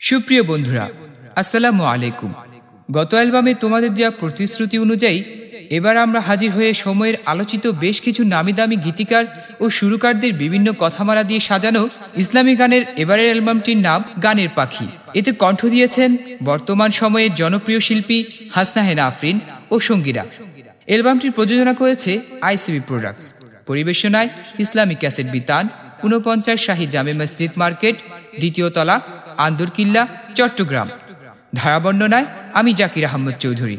সুপ্রিয় বন্ধুরা, আসসালামু আলাইকুম। গত অ্যালবামে তোমাদের দেওয়া প্রতিশ্রুতি অনুযায়ী এবার আমরা হাজির হয়ে সময়ের আলোচিত বেশ কিছু নামি দামি গীতিকার ও সুরকারদের বিভিন্ন কথামালা দিয়ে সাজানো ইসলামী গানের এবারের অ্যালবামটির নাম গানের পাখি। এতে কণ্ঠ দিয়েছেন বর্তমান সময়ের জনপ্রিয় শিল্পী হাসনা হেনা আফরিন ও সঙ্গীরা। অ্যালবামটির প্রযোজনা করেছে আইসিবি প্রোডাক্টস। পরিবেশনায় ইসলামিক ক্যাসেট বিতান, ঊনপঞ্চাশ শাহী জামে মসজিদ মার্কেট, দ্বিতীয় তলা আন্দরকিল্লা চট্টগ্রাম। ধারাবর্ণনায় আমি জাকির আহমদ চৌধুরী।